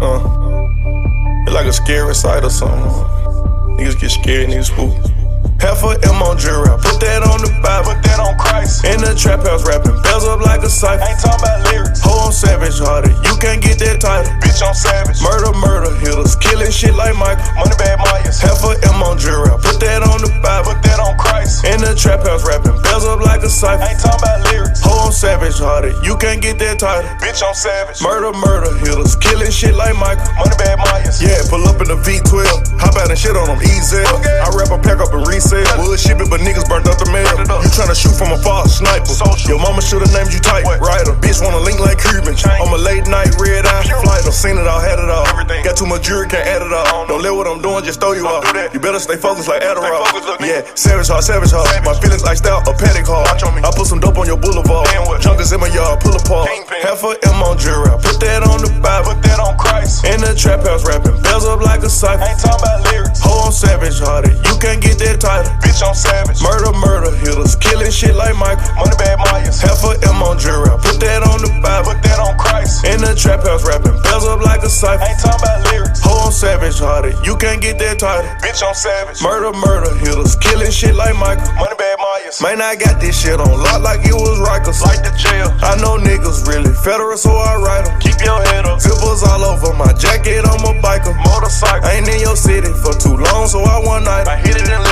Uh, it's like a scary sight or something. Niggas get scared, niggas spook. Half a M on jury, I put that on the Bible. Put that on Christ. In the trap house rapping, bells up like a cipher. Ain't talking about lyrics. Ho on savage hearted, you can't get that title. Bitch, I'm savage. Murder, murder, hitters, killing shit like Michael. Money bad Myers. Half a M on jury, I put that on the Bible. Put that on Christ. In the trap house rapping, bells up like a cipher. Ain't talking about lyrics. Ho on savage hearted, you can't get that title. Bitch, I'm savage. Murder, murder, hitters, killing shit like Michael. Money bad Myers. Yeah, pull up in the V12, hop out and shit on them easy. Okay. I wrap a pack up and resell. Wood ship it, but niggas burnt up the mail. Burnt it up. You tryna shoot from a far sniper. Social. Your mama should've named you tight. What? Rider. Bitch wanna link like Cuban. I'm a late night red eye flight. I've seen it all, had it all. Everything. Got too much jury, can't add it all. don't let what I'm doing just throw you off. do. You better stay focused like Adderall. focused, yeah, savage heart, savage heart. Savage. My feelings iced out, a Patek heart. Watch on me. I put some dope on your boulevard. Kingpin. Half a M on jury, I put that on the Bible. Put that on Christ. In the trap house rapping, bells up like a cipher. Ain't talking about lyrics. Ho on savage hearted, you can't get that title. Bitch, I'm savage. Murder, murder, hitters, killing shit like Michael. Money bad up like a cipher. Ain't talking about lyrics. Ho on savage hearted, you can't get that title. Bitch, I'm savage. Murder, murder, hitters, killing shit like Michael. Money bad Myers. Man, I got this shit on lock like it was Rikers. Like the jail. I know niggas really federal, so I write 'em. Keep your head up. Zippers all over my jacket, I'm a biker. Motorcycle. Ain't in your city for too long, so I one night. I hit it and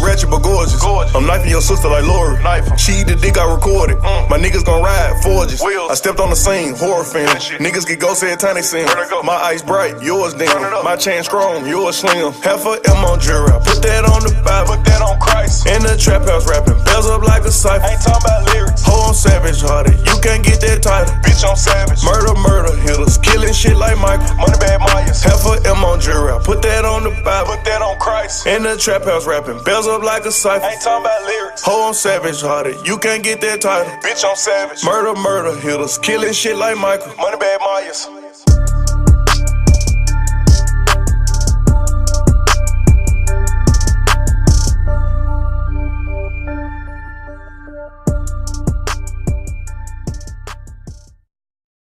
ratchet but gorgeous. Gorgeous. I'm knifing your sister like Lori. Knife. She eat the dick I recorded. Mm. My niggas gon' ride forges. Wheels. I stepped on the scene, horror film. Niggas get ghost every time they see 'em. Where'd it go? My ice bright, yours dim. Turn it up. My chain strong, yours slim. Half a M on jury, I put that on the Bible. Put that on Christ. In the trap house rapping, bells up like a cipher. Ain't talking about lyrics. Ho on savage hearted, you can't get that title. Bitch, I'm savage. Murder, murder, hitters, killing shit like Michael. Money bad In the trap house rapping, bells up like a cipher. Ain't talking about lyrics. Ho on savage hearted, you can't get that title. Bitch, I'm savage. Murder, murder, hitters, killing shit like Michael. Money bad Myers.